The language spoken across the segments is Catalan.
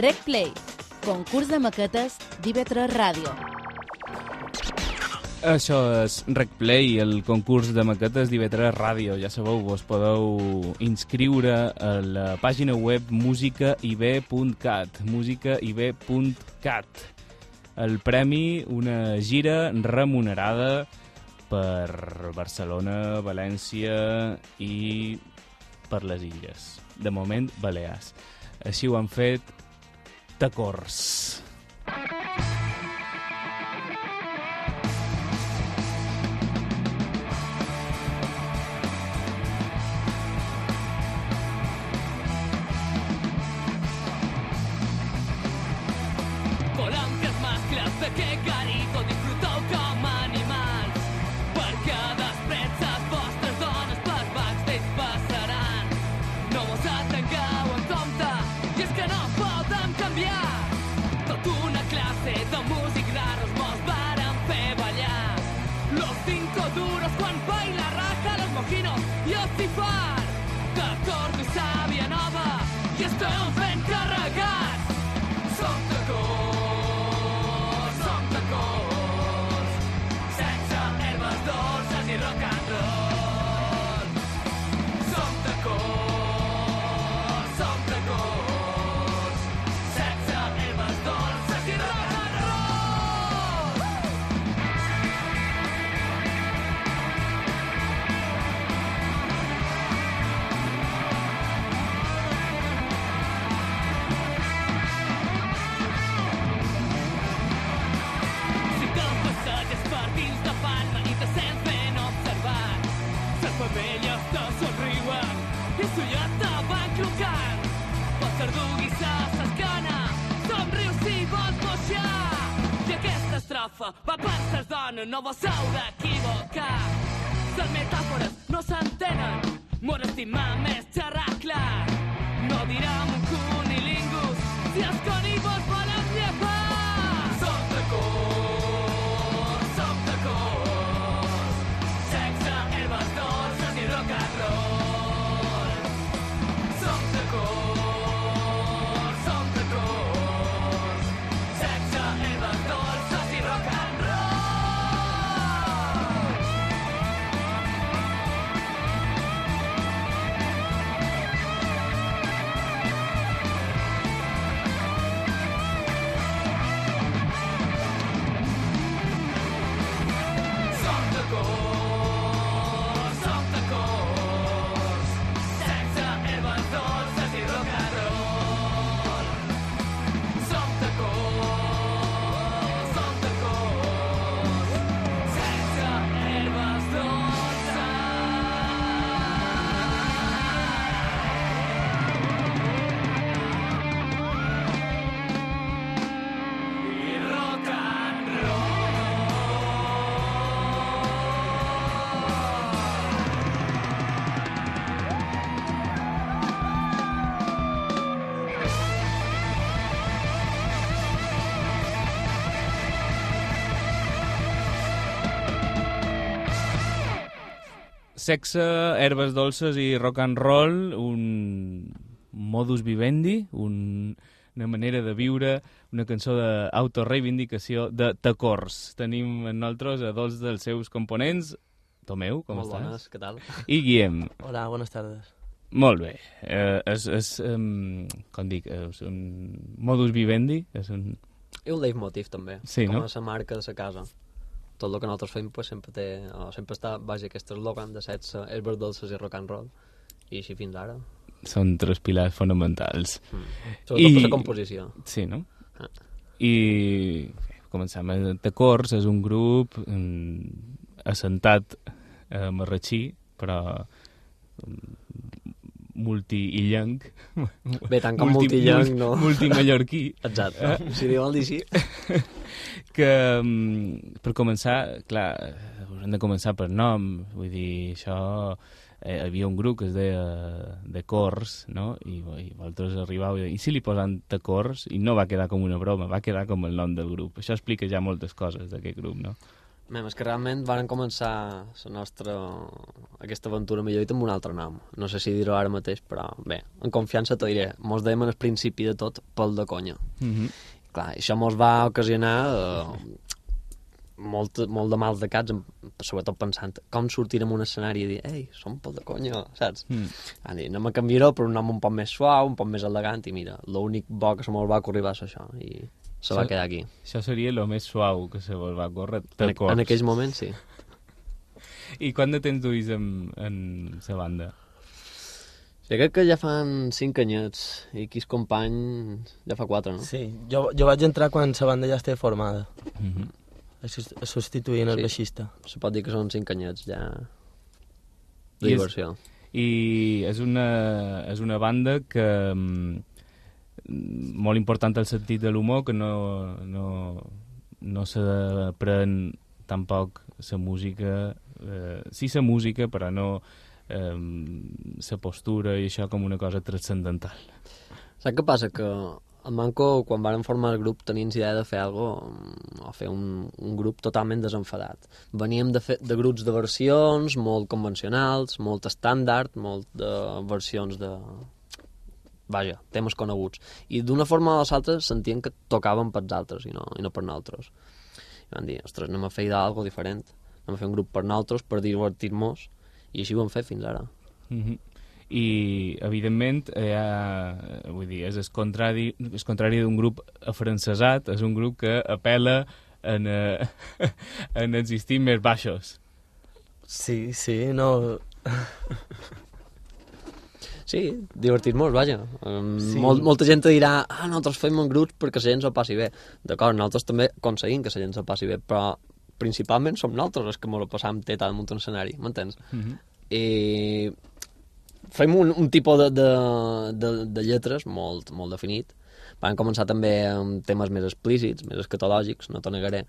Rec Play, concurs de maquetes d'IV3 Ràdio. Això és RecPlay, el concurs de maquetes d'IV3 Ràdio. Ja sabeu, vos podeu inscriure a la pàgina web musicaib.cat musicaib.cat El premi, una gira remunerada per Barcelona, València i per les illes. De moment, Balears. Així ho han fet Tacors. Mojinos i el de corno i sàvia nova i estem ben carregats ses dones, no vos heu d'equivocar. Les metàfores no s'entenen, mos estimam més xerrar clar. No direm Sexe, herbes dolces i rock and roll, un modus vivendi, un, una manera de viure, una cançó d'autoreivindicació de Tacors. Tenim en nosaltres a dos dels seus components, Tomeu, com Molt estàs? bones, què tal? I Guillem. Hola, buenas tardes. Molt bé. Eh, és, és um, com dic, és un modus vivendi, és un... I un leitmotiv, també. Sí, com no? a la marca de la casa. Tot el que nosaltres fem pues, sempre té... O, sempre està, vaja, aquest eslògan de sexe, herbes dolces i rock and roll. I així fins ara. Són tres pilars fonamentals. Mm. Sobretot I- per la composició. Sí, no? Ah. I començam. Tacors és un grup mm, assentat a Marratxí, però mm, multi-illenc. Bé, tant com multillenc, no. Multimallorquí. Exacte. Eh? Si li vol dir així. que mm, per començar, clar, hem de començar per nom, vull dir, això eh, hi havia un grup que es deia de Cors, no? I, i vosaltres arribau i, i si li posen de Cors? I no va quedar com una broma, va quedar com el nom del grup. Això explica ja moltes coses d'aquest grup, no? Mem, és que realment varen començar la nostra... aquesta aventura millor dit amb un altre nom. No sé si dir-ho ara mateix, però bé, en confiança t'ho diré. Mos dèiem al principi de tot pel de conya. Mm -hmm. Clar, això mos va ocasionar eh, molt, molt de mals de caps, sobretot pensant com sortir en un escenari i dir ei, som pel de conya, saps? Mm. Van dir, anem a canviar-ho per un nom un poc més suau, un poc més elegant, i mira, l'únic bo que se mos va ocorrir va ser això, i se va quedar aquí. Això seria el més suau que se vos va córrer. En, Tacords. en aquells moments, sí. I quant de temps duis en, en la banda? Jo crec que ja fan cinc anyets, i el company ja fa quatre, no? Sí, jo, jo vaig entrar quan la banda ja estava formada, Mm -hmm. substituint el Sí. baixista. Se pot dir que són cinc anyets ja I de és- diversió. I és una, és una banda que mm, molt important al sentit de l'humor, que no, no, no se pren tampoc la música, eh, sí la música, però no eh, postura i això com una cosa transcendental. Saps què passa? Que el Manco, quan varen formar el grup, tenien idea de fer algo o fer un, un grup totalment desenfadat. Veníem de, fer, de grups de versions molt convencionals, molt estàndard, molt de versions de... Vaja, temes coneguts. I d'una forma o l'altra sentien que tocaven pels altres i no, i no per nosaltres. I van dir, ostres, anem a fer algo diferent. Anem a fer un grup per nosaltres, per divertir-nos, i així ho hem fet fins ara. Mm -hmm. I, evidentment, eh, vull dir, és el contrari, és contrari d'un grup afrancesat, és un grup que apela en, eh, en instints més baixos. Sí, sí, no... Sí, divertir-nos, vaja. Um, Sí. Molt, molta gent dirà, ah, nosaltres fem en grups perquè la gent s'ho passi bé. D'acord, nosaltres també aconseguim que la gent s'ho passi bé, però principalment som nosaltres els que ens ho passam teta damunt un escenari, m'entens? Mm -hmm. I fem un, un tipus de, de, de, de lletres molt, molt definit. Van començar també amb temes més explícits, més escatològics, no t'ho negaré,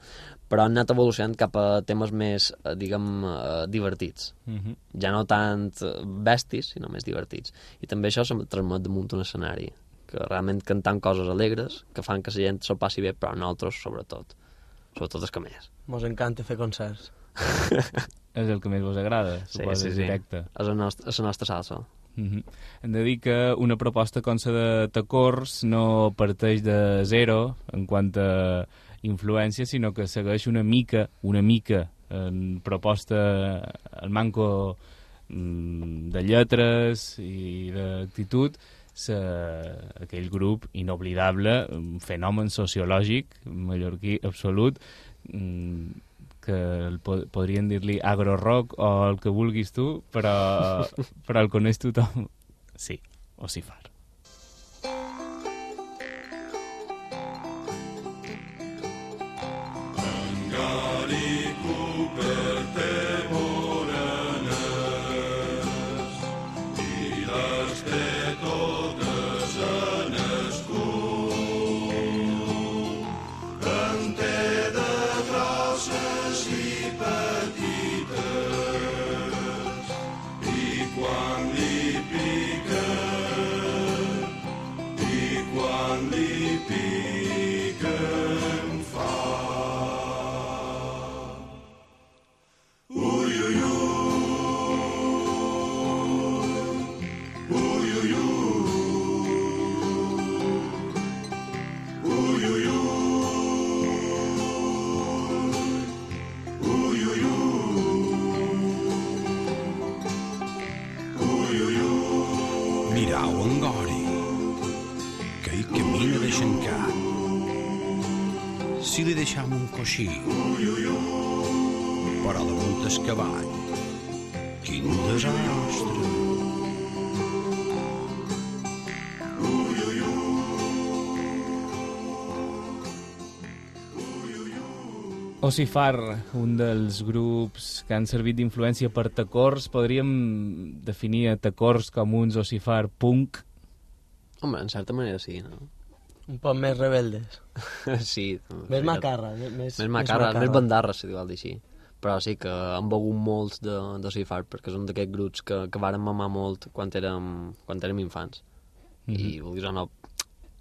però han anat evolucionant cap a temes més, eh, diguem, eh, divertits Mm -hmm. ja no tant bestis, sinó més divertits. I també això se transmet damunt un escenari, que realment cantant coses alegres, que fan que la gent s'ho passi bé, però nosaltres, sobretot. Sobretot els que més. Mos encanta fer concerts. És el que més vos agrada, Sí, suposo, sí, és sí. directe. És la nostra, és la nostra salsa. Mm -hmm. Hem de dir que una proposta com la de Tacors no parteix de zero en quant a influència, sinó que segueix una mica, una mica en proposta al manco mm, de lletres i d'actitud aquell grup inoblidable, un fenomen sociològic mallorquí absolut mm, que el po podrien dir-li agro-rock o el que vulguis tu, però, però el coneix tothom. Sí, o si far. Coixí, però damunt el cavall, quin desastre. Ocifar, un dels grups que han servit d'influència per Tacors, podríem definir a Tacors com uns Ocifar punk. Home, en certa manera sí, no? Un poc més rebeldes. sí. Més macarra. Més, Més macarra, més bandarra, si diu així. Però sí que han begut molts de, de Cifar, perquè és un d'aquests grups que, que varen mamar molt quan érem, quan érem infants. Mhm. I, vulguis o no,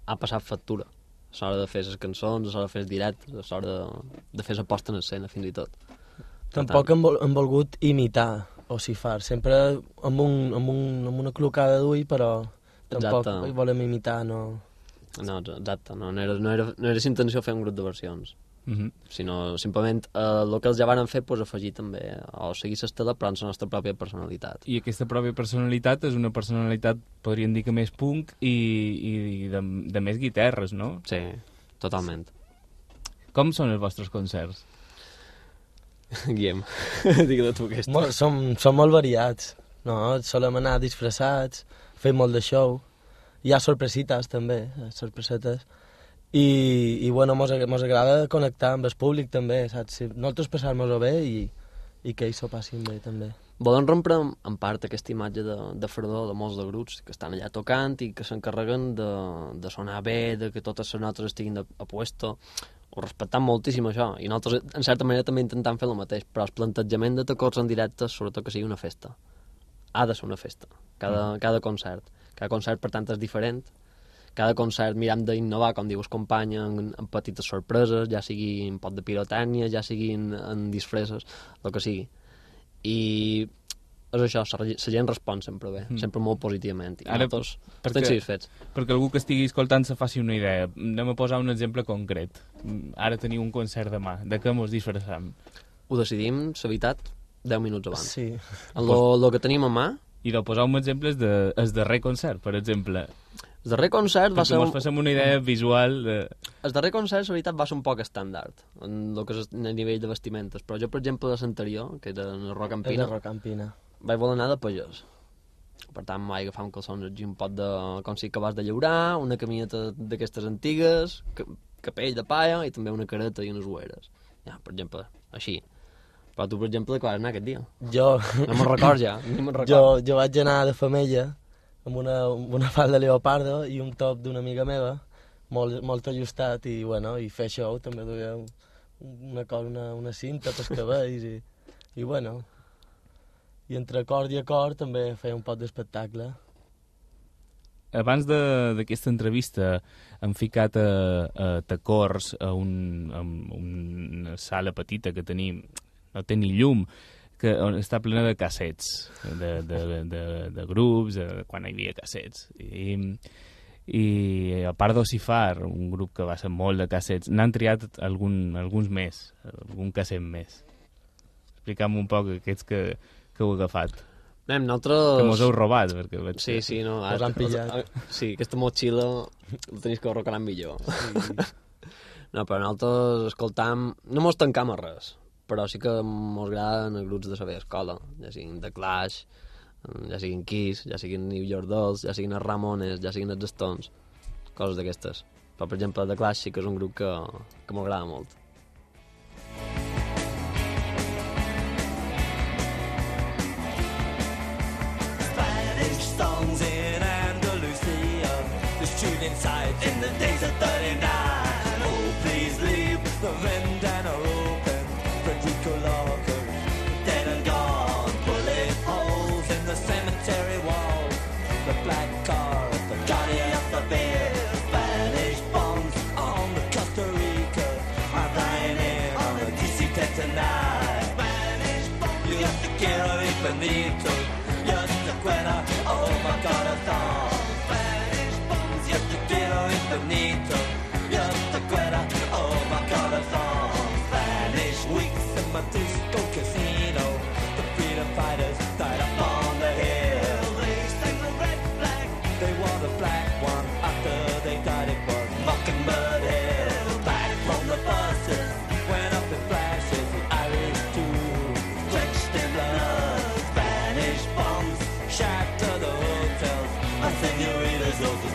ha passat factura. És hora de fer les cançons, és hora de fer els directes, és hora de, de fer la posta en escena, fins i tot. Tampoc hem, vol, hem volgut imitar o sifar, sempre amb, un, amb, un, amb una clocada d'ull, però tampoc Exacte. volem imitar, no... No, exacte, no, no, era, no, era, no era intenció fer un grup de versions, Uh -huh. sinó simplement eh, el que els ja varen fer, pues, afegir també, o seguir l'estela, però amb la nostra pròpia personalitat. I aquesta pròpia personalitat és una personalitat, podríem dir que més punk i, i de, de més guitarres, no? Sí, totalment. Com són els vostres concerts? Guillem, digue tu aquesta. Molt, som, som molt variats, no? Solem anar disfressats, fer molt de show. Hi ha sorpresites, també, eh, sorpresetes. I, i bueno, mos, mos agrada connectar amb el públic, també, saps? Si nosaltres passar-nos-ho bé i, i que ells s'ho passin bé, també. Volen rompre en- part aquesta imatge de, de fredor de molts de grups que estan allà tocant i que s'encarreguen de, de sonar bé, de que totes les notes estiguin de, a puesto. Ho respectem moltíssim això i nosaltres en certa manera també intentem fer el mateix però el plantejament de tacords en directe sobretot que sigui una festa ha de ser una festa cada, cada concert cada concert per tant és diferent cada concert mirem d'innovar, com diu el company, en, en petites sorpreses, ja sigui en pot de pirotècnia, ja siguin en disfresses, el que sigui. I és això, la gent respon sempre bé, Mm. sempre molt positivament. I Ara, nosaltres perquè- estem satisfets. Perquè algú que estigui escoltant se faci una idea. Anem a posar un exemple concret. Ara teniu un concert demà. De què mos disfressam? Ho decidim, la veritat, 10 minuts abans. Sí. En lo, lo que tenim a mà, I de posar un exemple és de, el darrer concert, per exemple. el darrer concert va Perquè ser... Un, facem una idea visual de... el darrer concert, la veritat, va ser un poc estàndard, en el que és el nivell de vestimentes. Però jo, per exemple, de l'anterior, que era en el Rock and És Pina, de Rocampina. vaig voler anar de pagès. Per tant, vaig agafar un calçons i un pot de... com si acabàs de llaurar, una camiseta d'aquestes antigues, ca- capell de palla i també una careta i unes ueres. Ja, per exemple, així. Però tu, per exemple, de què vas anar aquest dia? Jo, No me'n record ja, ni me'n record. jo, jo vaig anar de femella amb una, amb una falda de leopardo i un top d'una amiga meva, molt, molt ajustat, i, bueno, i fer show també duia un- una, cosa, una, una cinta pels cabells, i, i bueno, i entre acord i acord també feia un pot d'espectacle. Abans de- d'aquesta entrevista hem ficat a, a Tacors a, un, a una sala petita que tenim, no té ni llum, que està plena de cassets, de, de, de, de grups, de, quan hi havia cassets. I, i a part d'Ocifar, un grup que va ser molt de cassets, n'han triat algun, alguns més, algun casset més. Explica'm un poc aquests que, que heu agafat, Anem, que nosaltres... mos heu robat, perquè vaig... Sí, sí, no. Us han pillat. Sí, aquesta motxilla la tenis que arrocaran millor. no, però nosaltres escoltam... No mos tancam a res, però sí que mos agraden els grups de saber escola, ja siguin The Clash, ja siguin Kiss, ja siguin New York Dolls, ja siguin els Ramones, ja siguin els Stones, coses d'aquestes. Però, per exemple, The Clash sí que és un grup que, que m'agrada molt. Spanish in Andalusia. The shooting sights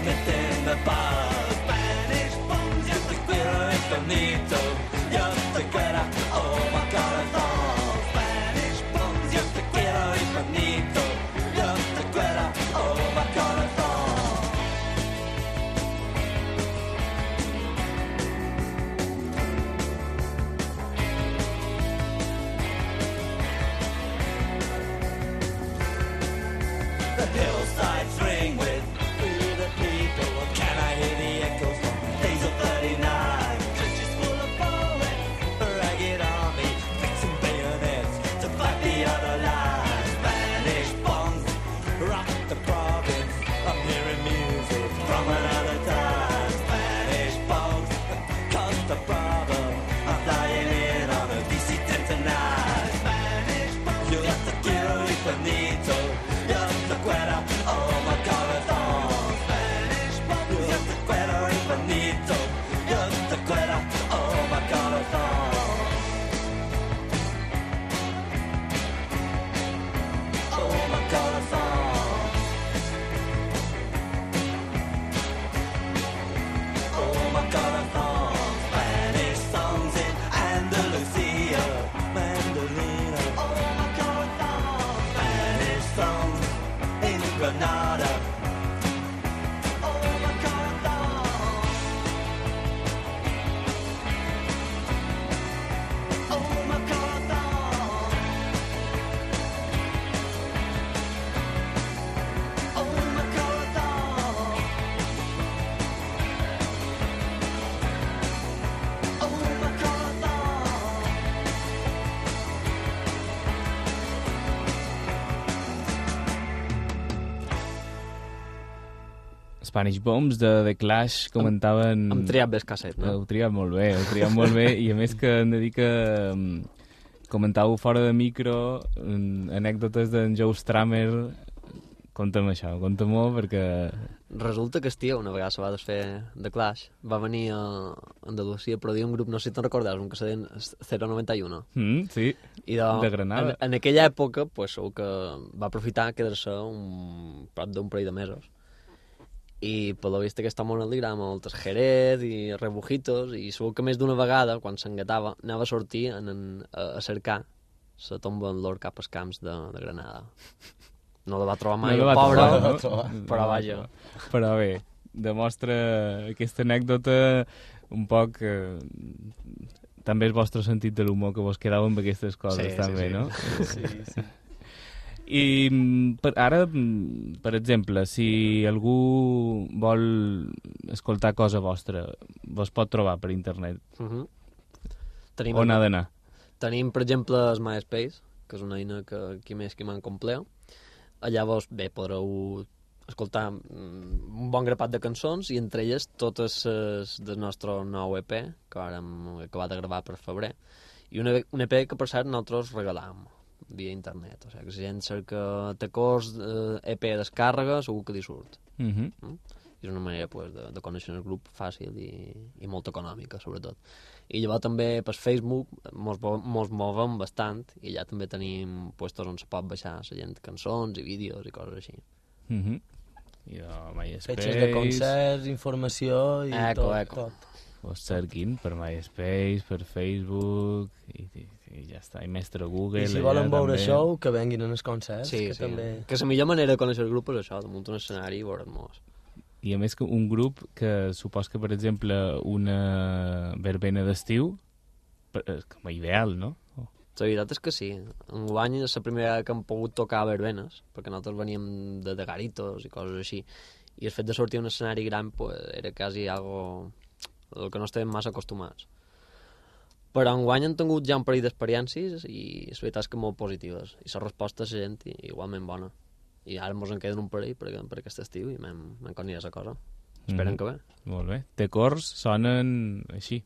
mettez-me pas Spanish Bombs de The Clash comentaven... Hem triat bé el casset, no? Heu triat molt bé, heu triat molt bé, i a més que hem de dir que um, comentàveu fora de micro um, anècdotes d'en Joe Stramer. Conta'm això, conta'm-ho, perquè... Resulta que estia una vegada se va desfer de Clash. Va venir a Andalusia, però un grup, no sé si te'n recordes, un que se deien 091. Mm, sí, I de, De Granada. En, en aquella època, pues, segur que va aprofitar quedar-se un prop d'un parell de mesos. I per la vista aquest home li agrada molt el Jerez i Rebujitos, i segur que més d'una vegada, quan s'engatava, anava a sortir en, en, a, a cercar la tomba en l'or cap als camps de, de Granada. No la va trobar mai, No va pobre, trobar, no? però No la va vaja. trobar. Però bé, demostra aquesta anècdota un poc... Eh, també el vostre sentit de l'humor que vos quedava amb aquestes coses, Sí, sí, també, sí. no? Sí, sí. I mm, per, ara, mm, per exemple, si algú vol escoltar cosa vostra, vos pot trobar per internet. Uh -huh. Tenim, On ha d'anar? Tenim, per exemple, el MySpace, que és una eina que qui més qui me'n compleu. Allà vos, bé, podreu escoltar mm, un bon grapat de cançons i entre elles totes les del nostre nou EP que vàrem acabar de gravar per febrer i un, EP que per cert nosaltres regalam via internet, o sigui que si gent cerca tecors eh, EP descàrrega segur que li surt Uh -huh. i és una manera pues, de, de conèixer el grup fàcil i, i molt econòmica, sobretot. I llavors també per Facebook mos, bo- mos movem bastant i allà també tenim puestos on se pot baixar la gent cançons i vídeos i coses així. Uh -huh. I de MySpace... Fetges de concerts, informació i Eco, tot, eco. tot. Vos cerquin per MySpace, per Facebook, i, i, i ja està. I mestre Google... I si allà volen veure també. show, que venguin en els concerts, Sí, que sí. també... Que la millor manera de conèixer el grup és això, de muntar un escenari i veure'ns. I a més que un grup que supos que, per exemple, una verbena d'estiu, és com a ideal, no? La veritat és que sí. Enguany és la primera vegada que hem pogut tocar a verbenes, perquè nosaltres veníem de, de garitos i coses així, i el fet de sortir a un escenari gran pues, era quasi algo el que no estàvem massa acostumats. Però enguany hem tingut ja un parell d'experiències i la veritat és que molt positives. I la resposta la gent igualment bona. I ara mos en queden un parell per, per aquest estiu i m'hem conillat la cosa. Esperem Mhm. que bé. Molt bé. Té cors sonen així.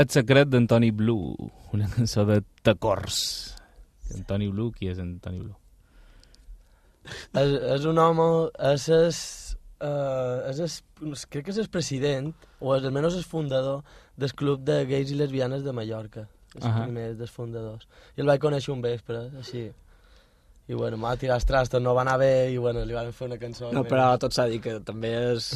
El secret d'Antoni Blue, una cançó de Tacors. Antoni Blue, qui és Antoni Blue? És, és un home, és, és, uh, és, és, crec que és el president, o és, almenys és fundador del club de gais i lesbianes de Mallorca. Els Ahà. primers dels fundadors. I el vaig conèixer un vespre, així. I bueno, m'ha tirat els trastos, no va anar bé, i bueno, li van fer una cançó. No, però tot s'ha dit que també és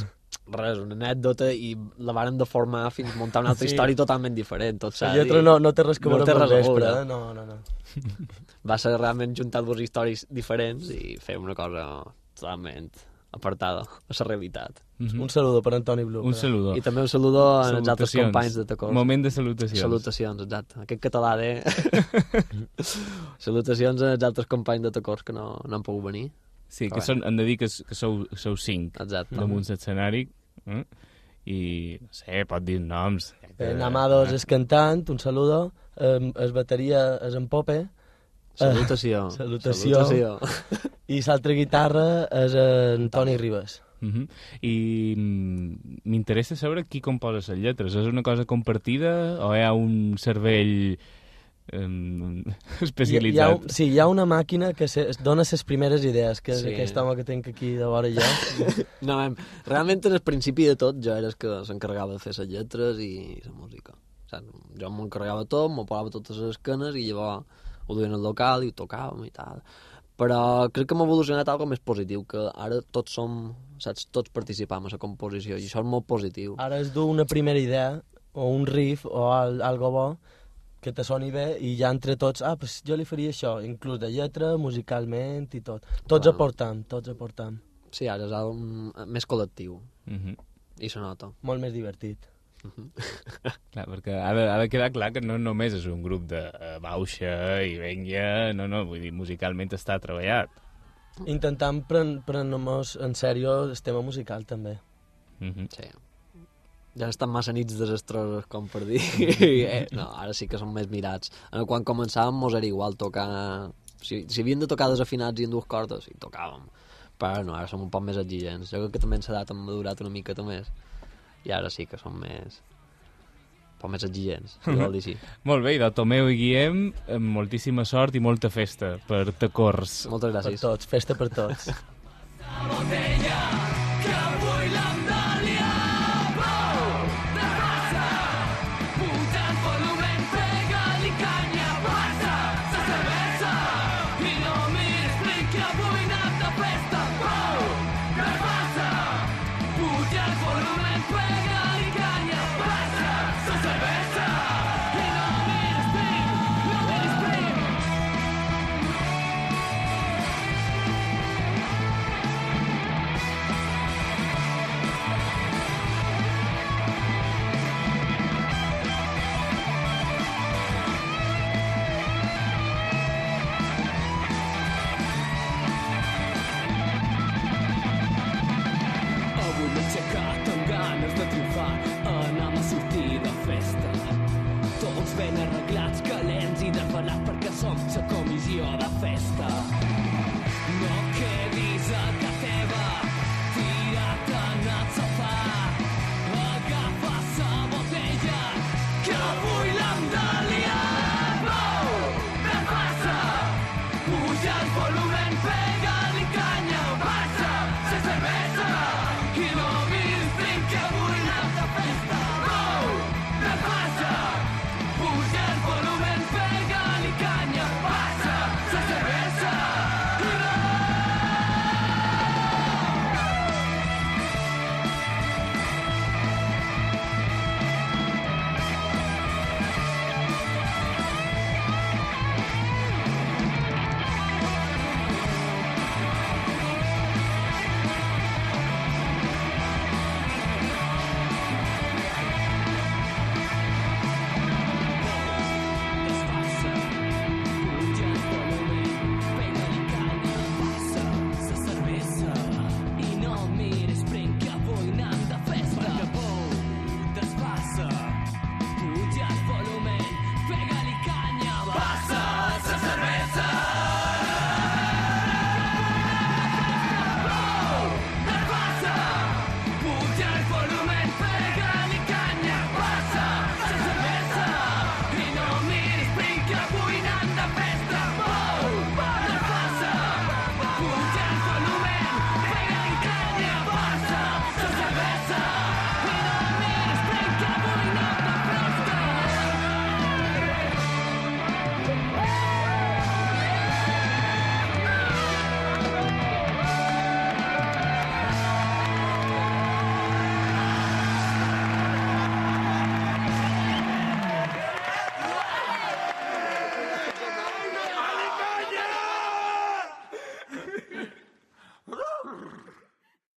res, una anècdota i la varen deformar fins a muntar una altra Sí. història totalment diferent, tot s'ha La lletra dit. no, no té res que No veure té amb el res a vespre, veure. eh? No, no, no. Va ser realment juntar dues històries diferents i fer una cosa totalment apartada a la realitat. Mhm. Un saludo per Antoni Blu. Un saludo. I també un saludo als altres Salutacions. companys de Tacors. Moment de salutacions. Salutacions, exacte. Aquest català de... Salutacions als altres companys de Tacors que no, no han pogut venir. Sí, que són, hem de dir que, que sou, sou cinc Exacte. damunt l'escenari. Eh? I, no sé, pot dir noms. Eh, Namados és cantant, un saludo. Eh, es bateria és en Pope. Salutació. Salutació. Salutació. I l'altra guitarra és en Toni Ribas. Uh -huh. I mm, m'interessa saber qui composa les lletres. És una cosa compartida o hi ha un cervell um, Hi, hi ha, especialitzat? sí, hi ha una màquina que se, es dona les primeres idees, que és Sí. aquest home que tinc aquí de vora jo. No, em, realment, al principi de tot, jo era el que s'encarregava de fer les lletres i la música. O sigui, jo m'encarregava de tot, m'ho posava totes les canes i llavors ho duien al local i ho tocàvem i tal. Però crec que hem evolucionat algo més positiu, que ara tots som, saps, tots participam a la composició i això és molt positiu. Ara es du una primera idea, o un riff, o al, algo bo, que te soni bé, i ja entre tots, ah, pues jo li faria això, inclús de lletra, musicalment i tot. Tots Clar. aportam, tots aportam. Sí, ara és algo més col·lectiu Uh -huh. i se nota. Molt més divertit. Clar, perquè ha de, ha de quedar clar que no només és un grup de uh, bauxa i venga, no, no, vull dir, musicalment està treballat. Intentant pren, prendre-nos en sèrio el tema musical, també. Uh -huh. Sí. Ja estan massa nits desastroses, com per dir. eh, no, ara sí que són més mirats. Eh, Quan començàvem mos era igual tocar... Si, si havíem de tocar desafinats i en dues cordes, sí, tocàvem. Però ara no, ara som un poc més exigents. Jo crec que també ens ha hem madurat una miqueta més. I ara sí que som més... un poc més exigents, si vol dir així. Molt bé, i de Tomeu i Guillem, amb moltíssima sort i molta festa per Tacors. Moltes Per gràcies. tots, festa per tots.